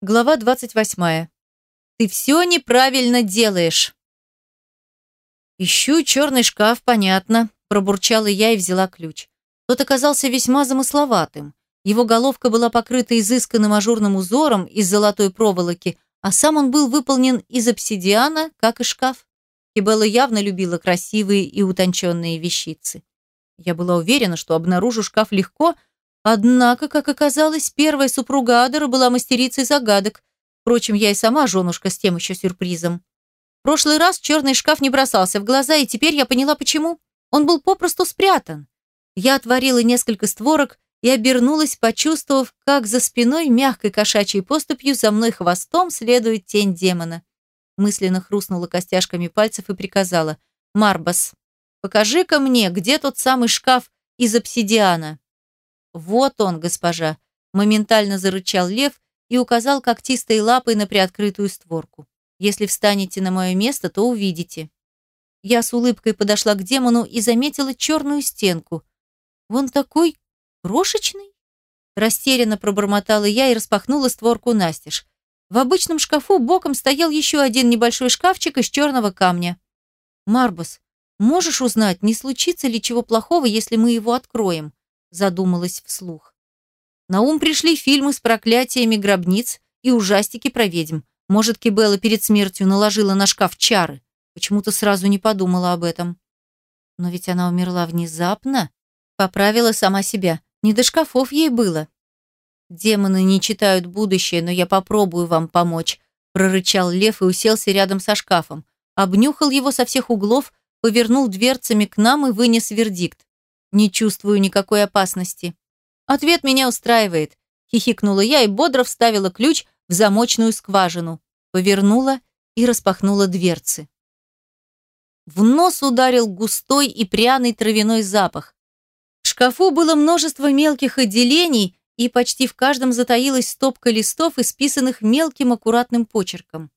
Глава 28. Ты все неправильно делаешь. Ищу черный шкаф, понятно, пробурчала я и взяла ключ. Тот оказался весьма замысловатым. Его головка была покрыта изысканным ажурным узором из золотой проволоки, а сам он был выполнен из обсидиана, как и шкаф. Кибелла явно любила красивые и утонченные вещицы. Я была уверена, что обнаружу шкаф легко, Однако, как оказалось, первая супруга Адера была мастерицей загадок. Впрочем, я и сама женушка с тем еще сюрпризом. В прошлый раз черный шкаф не бросался в глаза, и теперь я поняла, почему. Он был попросту спрятан. Я отворила несколько створок и обернулась, почувствовав, как за спиной мягкой кошачьей поступью за мной хвостом следует тень демона. Мысленно хрустнула костяшками пальцев и приказала. «Марбас, покажи-ка мне, где тот самый шкаф из обсидиана». «Вот он, госпожа!» – моментально зарычал лев и указал когтистой лапой на приоткрытую створку. «Если встанете на мое место, то увидите». Я с улыбкой подошла к демону и заметила черную стенку. «Вон такой крошечный?» Растерянно пробормотала я и распахнула створку настежь. В обычном шкафу боком стоял еще один небольшой шкафчик из черного камня. «Марбус, можешь узнать, не случится ли чего плохого, если мы его откроем?» Задумалась вслух. На ум пришли фильмы с проклятиями гробниц и ужастики про ведьм. Может, Кибелла перед смертью наложила на шкаф чары. Почему-то сразу не подумала об этом. Но ведь она умерла внезапно. Поправила сама себя. Не до шкафов ей было. «Демоны не читают будущее, но я попробую вам помочь», прорычал лев и уселся рядом со шкафом. Обнюхал его со всех углов, повернул дверцами к нам и вынес вердикт. Не чувствую никакой опасности. Ответ меня устраивает. Хихикнула я и бодро вставила ключ в замочную скважину. Повернула и распахнула дверцы. В нос ударил густой и пряный травяной запах. В шкафу было множество мелких отделений, и почти в каждом затаилась стопка листов, исписанных мелким аккуратным почерком.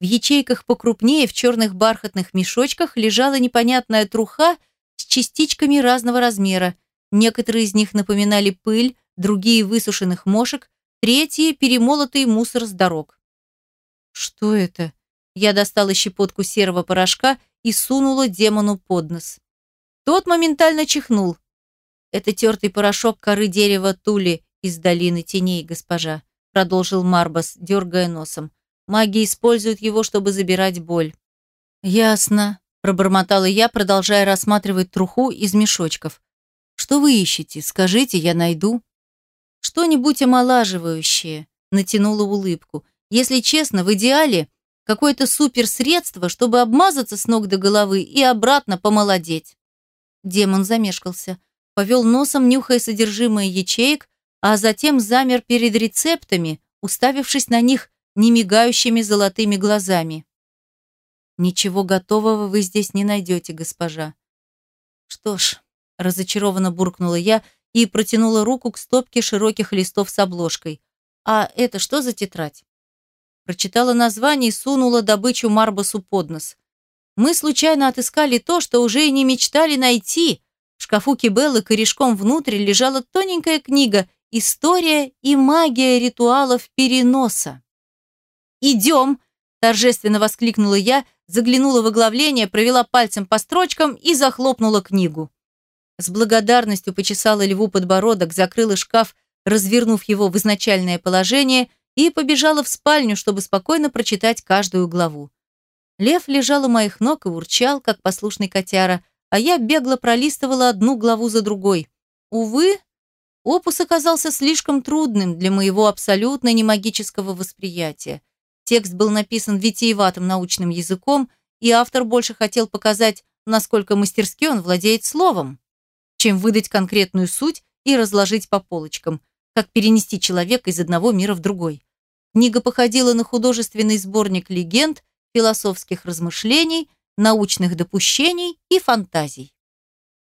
В ячейках покрупнее, в черных бархатных мешочках лежала непонятная труха с частичками разного размера. Некоторые из них напоминали пыль, другие высушенных мошек, третьи перемолотый мусор с дорог. Что это? Я достала щепотку серого порошка и сунула демону под нос. Тот моментально чихнул. Это тертый порошок коры дерева тули из долины теней, госпожа, продолжил Марбас, дергая носом. Маги используют его, чтобы забирать боль. Ясно, пробормотала я, продолжая рассматривать труху из мешочков. Что вы ищете? Скажите, я найду. Что-нибудь омолаживающее, натянула улыбку. Если честно, в идеале какое-то суперсредство, чтобы обмазаться с ног до головы и обратно помолодеть. Демон замешкался, повел носом, нюхая содержимое ячеек, а затем замер перед рецептами, уставившись на них немигающими золотыми глазами. Ничего готового вы здесь не найдете, госпожа. Что ж, разочарованно буркнула я и протянула руку к стопке широких листов с обложкой. А это что за тетрадь? Прочитала название и сунула добычу Марбасу под нос. Мы случайно отыскали то, что уже и не мечтали найти. В шкафу Кибеллы корешком внутрь лежала тоненькая книга «История и магия ритуалов переноса». «Идем!» – торжественно воскликнула я, заглянула в оглавление, провела пальцем по строчкам и захлопнула книгу. С благодарностью почесала льву подбородок, закрыла шкаф, развернув его в изначальное положение и побежала в спальню, чтобы спокойно прочитать каждую главу. Лев лежал у моих ног и урчал, как послушный котяра, а я бегло пролистывала одну главу за другой. Увы, опус оказался слишком трудным для моего абсолютно немагического восприятия. Текст был написан витиеватым научным языком, и автор больше хотел показать, насколько мастерски он владеет словом, чем выдать конкретную суть и разложить по полочкам, как перенести человека из одного мира в другой. Книга походила на художественный сборник легенд, философских размышлений, научных допущений и фантазий.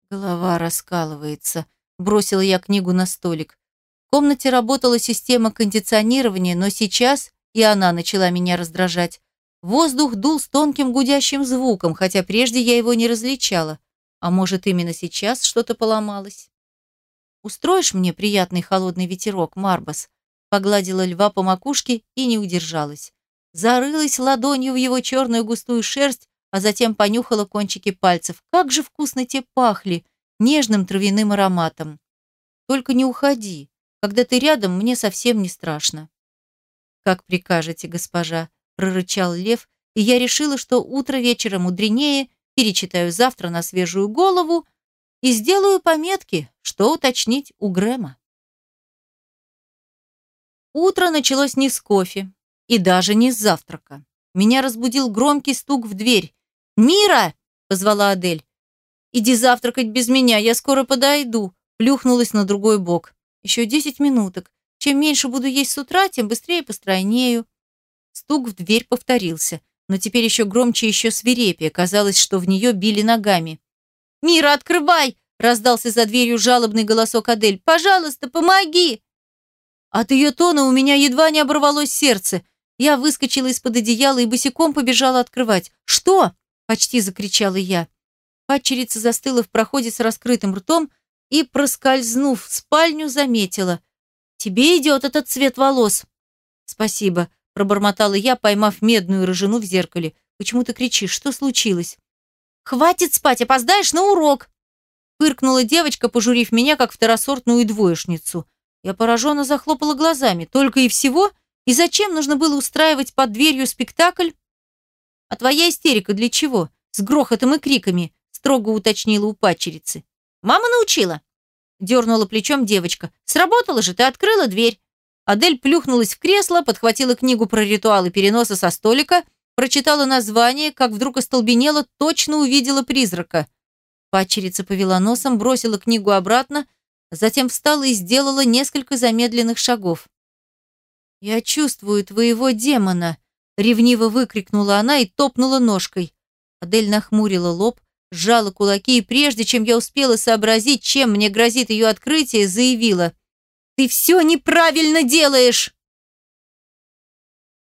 Голова раскалывается. Бросила я книгу на столик. В комнате работала система кондиционирования, но сейчас и она начала меня раздражать. Воздух дул с тонким гудящим звуком, хотя прежде я его не различала. А может, именно сейчас что-то поломалось? «Устроишь мне приятный холодный ветерок, Марбас?» погладила льва по макушке и не удержалась. Зарылась ладонью в его черную густую шерсть, а затем понюхала кончики пальцев. Как же вкусно те пахли, нежным травяным ароматом. Только не уходи. Когда ты рядом, мне совсем не страшно. Как прикажете, госпожа, прорычал лев, и я решила, что утро вечера мудренее, перечитаю завтра на свежую голову и сделаю пометки, что уточнить у Грэма. Утро началось не с кофе и даже не с завтрака. Меня разбудил громкий стук в дверь. «Мира!» – позвала Адель. «Иди завтракать без меня, я скоро подойду», – плюхнулась на другой бок. «Еще десять минуток. Чем меньше буду есть с утра, тем быстрее постройнею». Стук в дверь повторился, но теперь еще громче, еще свирепее. Казалось, что в нее били ногами. «Мира, открывай!» – раздался за дверью жалобный голосок Адель. «Пожалуйста, помоги!» От ее тона у меня едва не оборвалось сердце. Я выскочила из-под одеяла и босиком побежала открывать. «Что?» – почти закричала я. Падчерица застыла в проходе с раскрытым ртом и, проскользнув в спальню, заметила. «Тебе идет этот цвет волос». «Спасибо», – пробормотала я, поймав медную рыжину в зеркале. «Почему ты кричишь? Что случилось?» «Хватит спать, опоздаешь на урок!» Фыркнула девочка, пожурив меня, как второсортную двоечницу. Я пораженно захлопала глазами. Только и всего? И зачем нужно было устраивать под дверью спектакль? А твоя истерика для чего? С грохотом и криками, строго уточнила у падчерицы. Мама научила. Дернула плечом девочка. Сработало же, ты открыла дверь. Адель плюхнулась в кресло, подхватила книгу про ритуалы переноса со столика, прочитала название, как вдруг остолбенела, точно увидела призрака. Падчерица повела носом, бросила книгу обратно, Затем встала и сделала несколько замедленных шагов. «Я чувствую твоего демона!» — ревниво выкрикнула она и топнула ножкой. Адель нахмурила лоб, сжала кулаки и прежде чем я успела сообразить, чем мне грозит ее открытие, заявила. «Ты все неправильно делаешь!»